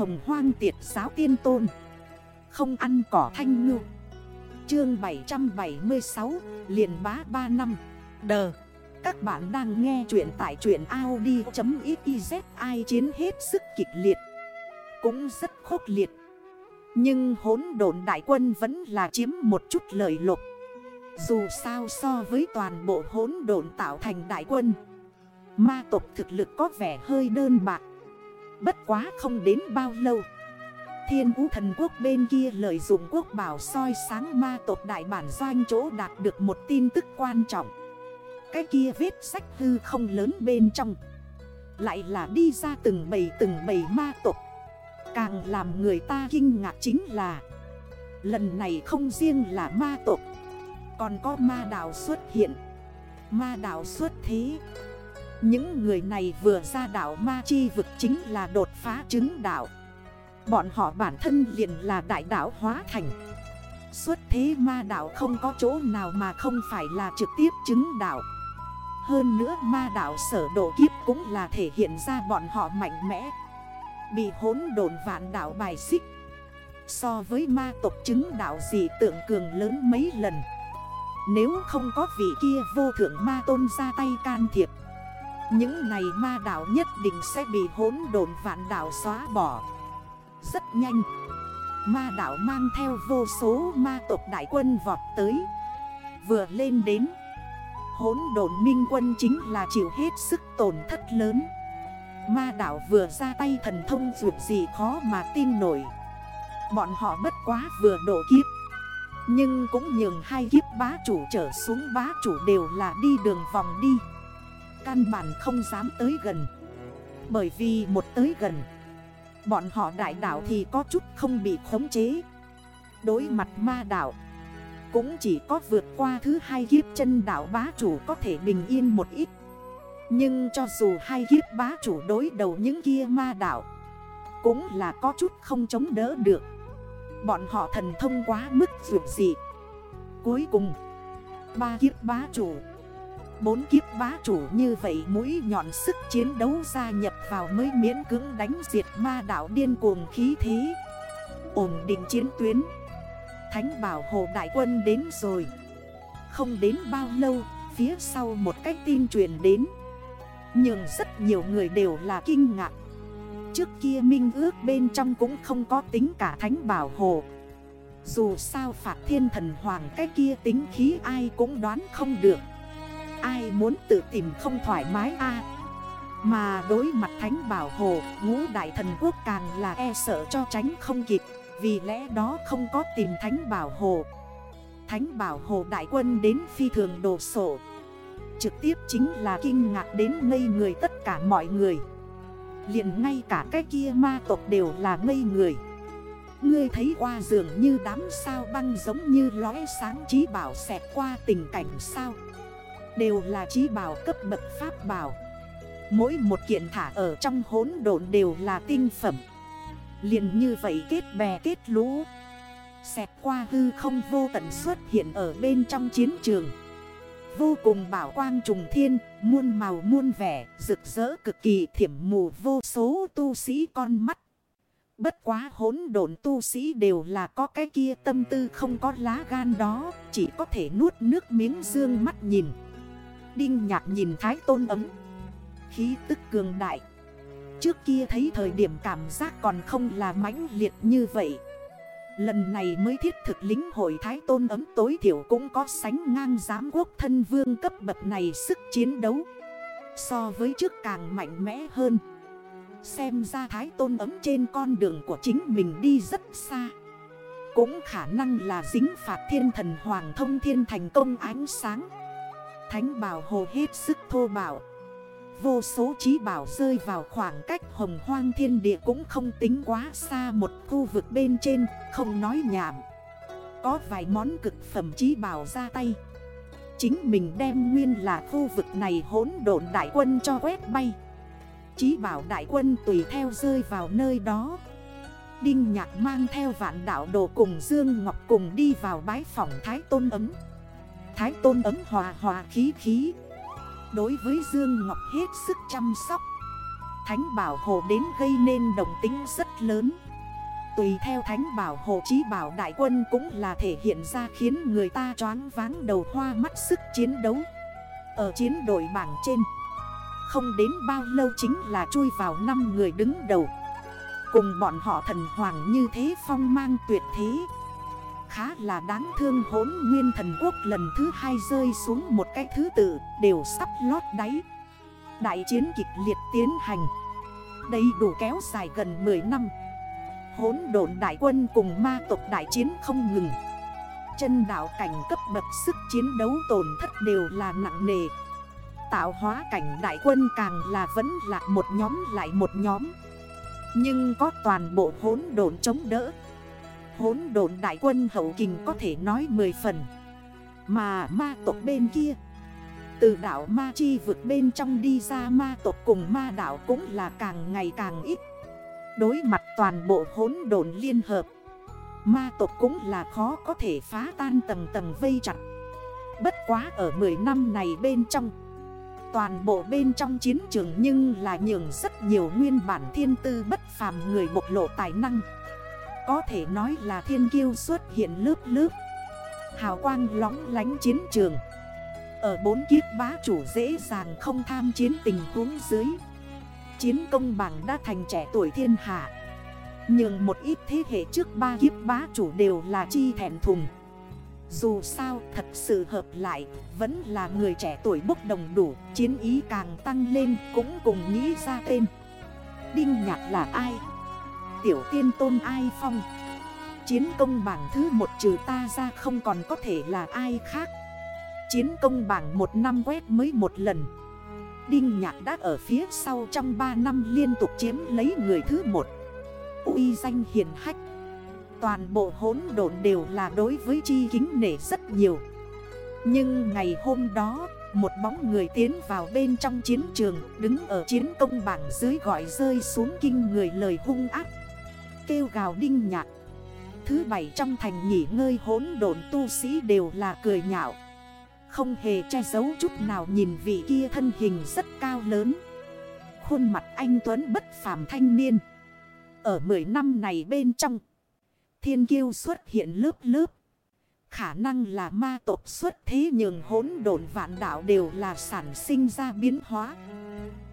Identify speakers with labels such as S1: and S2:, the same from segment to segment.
S1: hồng hoang tiệt giáo tiên tôn. Không ăn cỏ thanh ngư. Chương 776 liền bá 3 năm. Đờ. Các bạn đang nghe chuyện tại truyện Audi.xyz Ai chiến hết sức kịch liệt, Cũng rất khốc liệt. Nhưng hốn độn đại quân vẫn là chiếm một chút lợi lộc. Dù sao so với toàn bộ hốn độn tạo thành đại quân, Ma tộc thực lực có vẻ hơi đơn bạc. Bất quá không đến bao lâu. Thiên vũ thần quốc bên kia lợi dụng quốc bảo soi sáng ma tộc đại bản doanh chỗ đạt được một tin tức quan trọng. Cái kia vết sách hư không lớn bên trong. Lại là đi ra từng bầy từng bầy ma tộc. Càng làm người ta kinh ngạc chính là, Lần này không riêng là ma tộc, Còn có ma đảo xuất hiện. Ma đảo xuất thế những người này vừa ra đảo Ma Chi vực chính là đột phá chứng đảo. Bọn họ bản thân liền là đại đảo hóa thành. Xuất thế ma đảo không có chỗ nào mà không phải là trực tiếp chứng đảo. Hơn nữa ma đảo sở độ kiếp cũng là thể hiện ra bọn họ mạnh mẽ. Bị hốn đồn vạn đảo bài xích. So với ma tộc chứng đảo gì tượng cường lớn mấy lần. Nếu không có vị kia vô thượng ma tôn ra tay can thiệp những này ma đảo nhất định sẽ bị hỗn độn vạn đảo xóa bỏ. Rất nhanh, Ma đảo mang theo vô số ma tộc đại quân vọt tới. Vừa lên đến, Hỗn độn minh quân chính là chịu hết sức tổn thất lớn. Ma đảo vừa ra tay thần thông dược gì khó mà tin nổi. Bọn họ bất quá vừa độ kiếp, Nhưng cũng nhường hai kiếp bá chủ trở xuống, bá chủ đều là đi đường vòng đi. Căn bản không dám tới gần. Bởi vì một tới gần, Bọn họ đại đảo thì có chút không bị khống chế. Đối mặt ma đảo Cũng chỉ có vượt qua thứ hai kiếp chân đảo bá chủ có thể bình yên một ít. Nhưng cho dù hai kiếp bá chủ đối đầu những kia ma đảo Cũng là có chút không chống đỡ được. Bọn họ thần thông quá mức vượt dị Cuối cùng, Ba kiếp bá chủ Bốn kiếp bá chủ như vậy mũi nhọn sức chiến đấu gia nhập vào mới miễn cưỡng đánh diệt ma đảo điên cuồng khí thế. Ổn định chiến tuyến. Thánh bảo hộ đại quân đến rồi. Không đến bao lâu, Phía sau một cách tin truyền đến. Nhưng rất nhiều người đều là kinh ngạc. Trước kia minh ước bên trong cũng không có tính cả thánh bảo hộ. Dù sao phạt thiên thần hoàng cái kia tính khí ai cũng đoán không được. Ai muốn tự tìm không thoải mái a? Mà đối mặt thánh bảo hộ Ngũ đại thần quốc càng là e sợ cho tránh không kịp, Vì lẽ đó không có tìm thánh bảo hộ Thánh bảo hộ đại quân đến phi thường đồ sổ Trực tiếp chính là kinh ngạc đến ngây người tất cả mọi người. Liền ngay cả cái kia ma tộc đều là ngây người. Ngươi thấy qua dường như đám sao băng giống như lóe sáng trí bảo xẹt qua tình cảnh sao? Đều là trí bảo cấp bậc pháp bảo Mỗi một kiện thả ở trong hốn độn đều là tinh phẩm liền như vậy kết bè kết lũ Xẹt qua hư không vô tận xuất hiện ở bên trong chiến trường Vô cùng bảo quang trùng thiên, muôn màu muôn vẻ, rực rỡ cực kỳ thiểm mù vô số tu sĩ con mắt. Bất quá hốn độn tu sĩ đều là có cái kia tâm tư không có lá gan đó, chỉ có thể nuốt nước miếng dương mắt nhìn. Đinh nhạc nhìn thái tôn ấm. Khí tức cường đại. Trước kia thấy thời điểm cảm giác còn không là mãnh liệt như vậy. Lần này mới thiết thực lính hội thái tôn ấm tối thiểu cũng có sánh ngang giám quốc thân vương cấp bậc này sức chiến đấu. So với trước càng mạnh mẽ hơn. Xem ra thái tôn ấm trên con đường của chính mình đi rất xa. Cũng khả năng là dính phạt thiên thần hoàng thông thiên thành công ánh sáng. Thánh bảo hồ hết sức thô bảo Vô số trí bảo rơi vào khoảng cách hồng hoang thiên địa cũng không tính quá xa một khu vực bên trên, không nói nhảm. Có vài món cực phẩm trí bảo ra tay. Chính mình đem nguyên là khu vực này hỗn độn đại quân cho quét bay. Trí bảo đại quân tùy theo rơi vào nơi đó. Đinh nhạc mang theo vạn đảo đồ cùng Dương Ngọc cùng đi vào bái phòng Thái Tôn ấm. Thái tôn ấm hòa hòa khí khí. Đối với Dương Ngọc hết sức chăm sóc. Thánh bảo hộ đến gây nên đồng tính rất lớn. Tùy theo thánh bảo hộ chí bảo đại quân cũng là thể hiện ra khiến người ta choáng váng đầu hoa mắt sức chiến đấu. Ở chiến đội bảng trên, Không đến bao lâu chính là chui vào 5 người đứng đầu. Cùng bọn họ thần hoàng như thế phong mang tuyệt thế. Khá là đáng thương hốn nguyên thần quốc lần thứ hai rơi xuống một cái thứ tự Đều sắp lót đáy. Đại chiến kịch liệt tiến hành. Đây đủ kéo dài gần 10 năm. Hốn độn đại quân cùng ma tộc đại chiến không ngừng. Chân đảo cảnh cấp bậc sức chiến đấu tổn thất đều là nặng nề. Tạo hóa cảnh đại quân càng là vẫn là một nhóm lại một nhóm. Nhưng có toàn bộ hốn độn chống đỡ. Hốn độn đại quân hậu kình có thể nói 10 phần. Mà ma tộc bên kia, Từ đảo ma chi vượt bên trong đi ra ma tộc cùng ma đảo cũng là càng ngày càng ít. Đối mặt toàn bộ hốn độn liên hợp, Ma tộc cũng là khó có thể phá tan tầng tầng vây chặt. Bất quá ở 10 năm này bên trong, Toàn bộ bên trong chiến trường nhưng là nhường rất nhiều nguyên bản thiên tư bất phàm người bộc lộ tài năng. Có thể nói là thiên kiêu xuất hiện lớp lớp. Hào quang lóng lánh chiến trường. Ở bốn kiếp bá chủ dễ dàng không tham chiến tình huống dưới. Chiến công bằng đã thành trẻ tuổi thiên hạ. Nhưng một ít thế hệ trước ba kiếp bá chủ đều là chi thẹn thùng. Dù sao, thật sự hợp lại, Vẫn là người trẻ tuổi bốc đồng đủ, Chiến ý càng tăng lên cũng cùng nghĩ ra tên. Đinh Nhạc là ai? Tiểu tiên tôn ai phong? Chiến công bảng thứ một trừ ta ra không còn có thể là ai khác. Chiến công bảng một năm quét mới một lần. Đinh Nhạc đã ở phía sau trong 3 năm liên tục chiếm lấy người thứ một. Uy danh hiền hách. Toàn bộ hốn độn đều là đối với chi kính nể rất nhiều. Nhưng ngày hôm đó, Một bóng người tiến vào bên trong chiến trường, Đứng ở chiến công bảng dưới gọi rơi xuống kinh người lời hung ác. Kêu gào đinh nhạc. Thứ bảy trong thành nghỉ ngơi hốn độn tu sĩ đều là cười nhạo. Không hề che giấu chút nào nhìn vị kia thân hình rất cao lớn. Khuôn mặt anh Tuấn bất phàm thanh niên. Ở 10 năm này bên trong, Thiên kiêu xuất hiện lớp lớp. Khả năng là ma tộc xuất thế nhường hỗn độn vạn đảo đều là sản sinh ra biến hóa.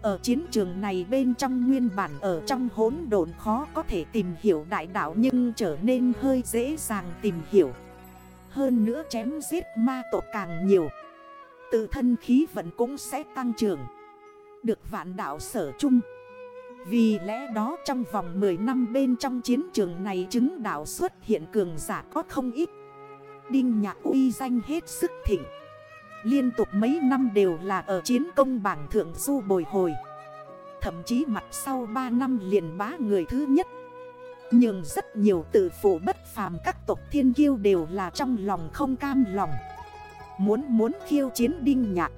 S1: Ở chiến trường này bên trong nguyên bản ở trong hỗn độn khó có thể tìm hiểu đại đảo Nhưng trở nên hơi dễ dàng tìm hiểu. Hơn nữa chém giết ma tộc càng nhiều, Tự thân khí vận cũng sẽ tăng trưởng, Được vạn đạo sở chung. Vì lẽ đó trong vòng 10 năm bên trong chiến trường này chứng đạo xuất hiện cường giả có không ít. Đinh nhạc uy danh hết sức thịnh. Liên tục mấy năm đều là ở chiến công bảng thượng du bồi hồi. Thậm chí mặt sau 3 năm liền bá người thứ nhất. Nhưng rất nhiều tự phụ bất phàm các tộc thiên kiêu đều là trong lòng không cam lòng. Muốn muốn khiêu chiến đinh nhạc.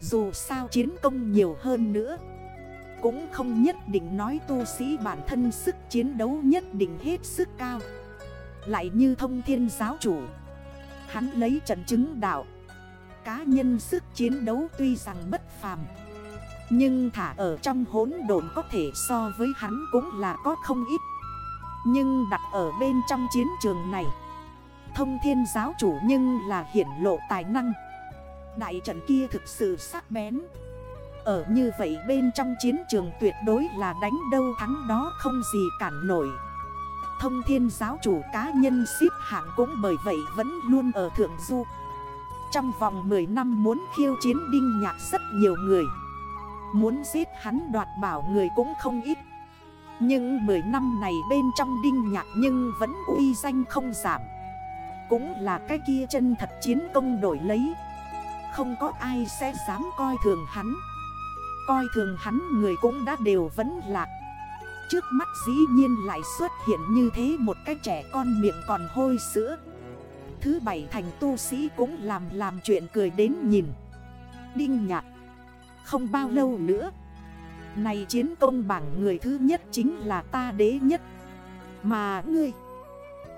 S1: Dù sao chiến công nhiều hơn nữa. Cũng không nhất định nói tu sĩ bản thân sức chiến đấu nhất định hết sức cao. Lại như thông thiên giáo chủ. Hắn lấy trận chứng đạo. Cá nhân sức chiến đấu tuy rằng bất phàm, Nhưng thả ở trong hốn độn có thể so với hắn cũng là có không ít. Nhưng đặt ở bên trong chiến trường này, Thông thiên giáo chủ nhưng là hiển lộ tài năng. Đại trận kia thực sự sắc bén. Ở như vậy bên trong chiến trường tuyệt đối là đánh đâu thắng đó không gì cản nổi. Thông thiên giáo chủ cá nhân xếp hạng cũng bởi vậy vẫn luôn ở thượng du. Trong vòng 10 năm muốn khiêu chiến đinh nhạc rất nhiều người. Muốn giết hắn đoạt bảo người cũng không ít. Nhưng 10 năm này bên trong đinh nhạc nhưng vẫn uy danh không giảm. Cũng là cái kia chân thật chiến công đổi lấy. Không có ai sẽ dám coi thường hắn. Coi thường hắn người cũng đã đều vẫn lạc. Trước mắt dĩ nhiên lại xuất hiện như thế một cái trẻ con miệng còn hôi sữa. Thứ bảy thành tu sĩ cũng làm làm chuyện cười đến nhìn. Đinh nhạc. Không bao lâu nữa. Này chiến công bảng người thứ nhất chính là ta đế nhất. Mà ngươi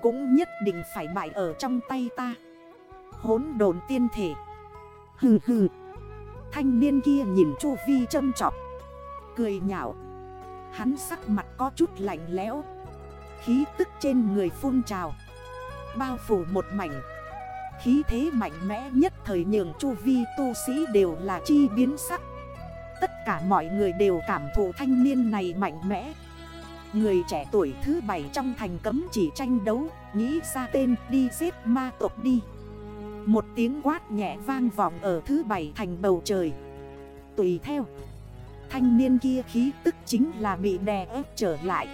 S1: Cũng nhất định phải bại ở trong tay ta. Hốn đồn tiên thể. Hừ hừ. Thanh niên kia nhìn Chu Vi châm trọc Cười nhạo. Hắn sắc mặt có chút lạnh lẽo. Khí tức trên người phun trào. Bao phủ một mảnh. Khí thế mạnh mẽ nhất thời nhường chu vi tu sĩ đều là chi biến sắc. Tất cả mọi người đều cảm thụ thanh niên này mạnh mẽ. Người trẻ tuổi thứ bảy trong thành cấm chỉ tranh đấu, Nghĩ ra tên đi giết ma tộc đi. Một tiếng quát nhẹ vang vọng ở thứ bảy thành bầu trời. Tùy theo, Thanh niên kia khí tức chính là bị đè ép trở lại.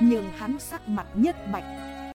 S1: Nhưng hắn sắc mặt nhất bạch